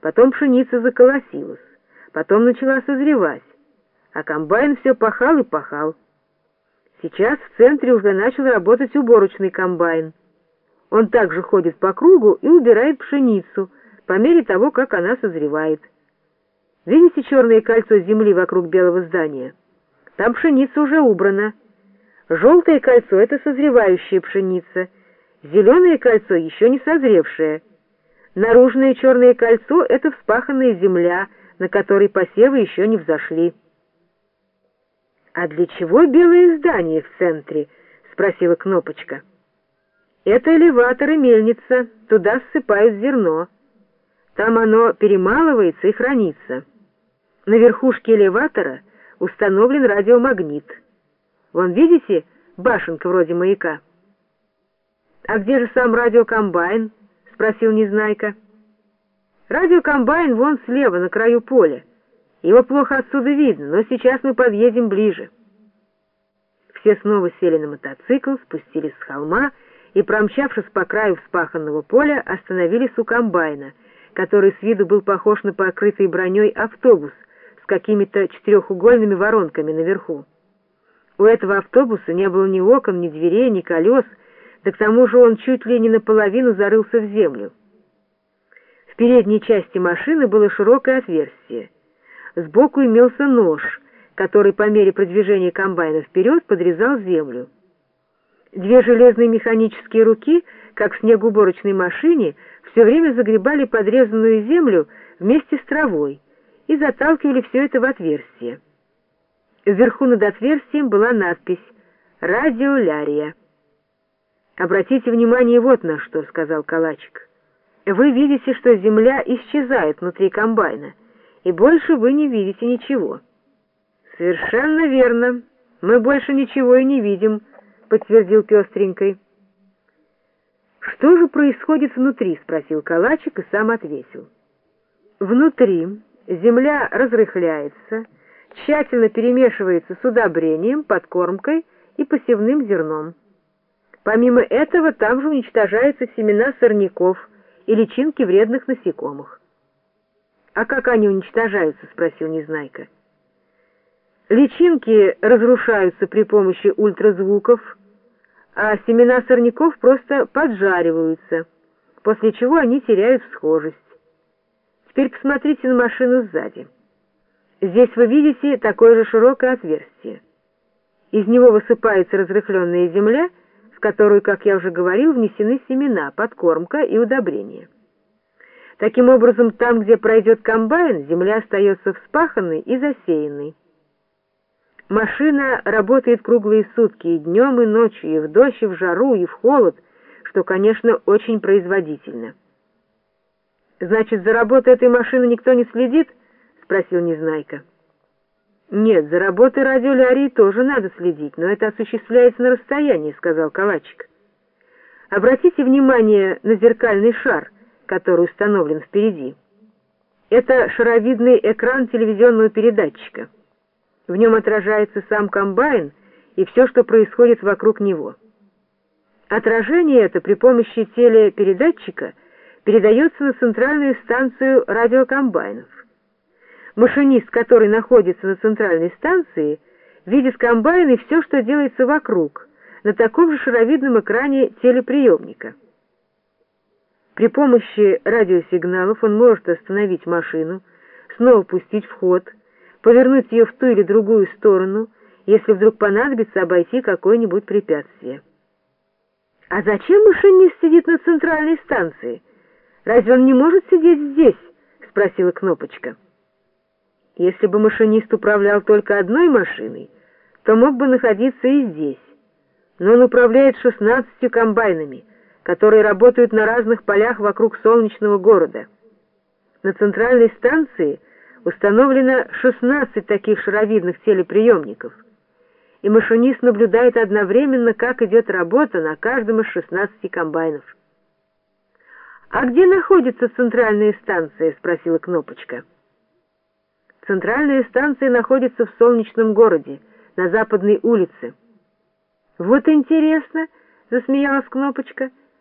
Потом пшеница заколосилась, потом начала созревать, а комбайн все пахал и пахал. Сейчас в центре уже начал работать уборочный комбайн. Он также ходит по кругу и убирает пшеницу по мере того, как она созревает. Видите черное кольцо земли вокруг белого здания? Там пшеница уже убрана. Желтое кольцо — это созревающая пшеница, зеленое кольцо — еще не созревшее. Наружное черное кольцо — это вспаханная земля, на которой посевы еще не взошли. «А для чего белое здание в центре?» — спросила Кнопочка. «Это элеватор и мельница, туда ссыпают зерно. Там оно перемалывается и хранится. На верхушке элеватора установлен радиомагнит. Вон, видите, башенка вроде маяка?» «А где же сам радиокомбайн?» — спросил Незнайка. «Радиокомбайн вон слева, на краю поля. Его плохо отсюда видно, но сейчас мы подъедем ближе». Все снова сели на мотоцикл, спустились с холма и, промчавшись по краю вспаханного поля, остановились у комбайна, который с виду был похож на покрытый броней автобус с какими-то четырехугольными воронками наверху. У этого автобуса не было ни окон, ни дверей, ни колес, да к тому же он чуть ли не наполовину зарылся в землю. В передней части машины было широкое отверстие. Сбоку имелся нож, который по мере продвижения комбайна вперед подрезал землю. Две железные механические руки, как в снегоуборочной машине, все время загребали подрезанную землю вместе с травой и заталкивали все это в отверстие. Вверху над отверстием была надпись «Радиолярия». «Обратите внимание вот на что», — сказал Калачик. «Вы видите, что земля исчезает внутри комбайна, и больше вы не видите ничего». «Совершенно верно. Мы больше ничего и не видим», — подтвердил пестренькой. «Что же происходит внутри?» — спросил Калачик и сам ответил. «Внутри земля разрыхляется, тщательно перемешивается с удобрением, подкормкой и посевным зерном. Помимо этого там же уничтожаются семена сорняков и личинки вредных насекомых». «А как они уничтожаются?» — спросил Незнайка. Личинки разрушаются при помощи ультразвуков, а семена сорняков просто поджариваются, после чего они теряют схожесть. Теперь посмотрите на машину сзади. Здесь вы видите такое же широкое отверстие. Из него высыпается разрыхленная земля, в которую, как я уже говорил, внесены семена, подкормка и удобрения. Таким образом, там, где пройдет комбайн, земля остается вспаханной и засеянной. Машина работает круглые сутки, и днем, и ночью, и в дождь, и в жару, и в холод, что, конечно, очень производительно. «Значит, за работой этой машины никто не следит?» — спросил Незнайка. «Нет, за работой радиолярии тоже надо следить, но это осуществляется на расстоянии», — сказал Калачик. «Обратите внимание на зеркальный шар, который установлен впереди. Это шаровидный экран телевизионного передатчика». В нем отражается сам комбайн и все, что происходит вокруг него. Отражение это при помощи телепередатчика передается на центральную станцию радиокомбайнов. Машинист, который находится на центральной станции, видит комбайн и все, что делается вокруг, на таком же шаровидном экране телеприемника. При помощи радиосигналов он может остановить машину, снова пустить в ход – повернуть ее в ту или другую сторону, если вдруг понадобится обойти какое-нибудь препятствие. «А зачем машинист сидит на центральной станции? Разве он не может сидеть здесь?» — спросила Кнопочка. «Если бы машинист управлял только одной машиной, то мог бы находиться и здесь. Но он управляет шестнадцатью комбайнами, которые работают на разных полях вокруг солнечного города. На центральной станции — установлено 16 таких шаровидных телеприемников, и машинист наблюдает одновременно, как идет работа на каждом из 16 комбайнов. «А где находится центральная станция?» — спросила Кнопочка. «Центральная станция находится в солнечном городе, на западной улице». «Вот интересно!» — засмеялась Кнопочка —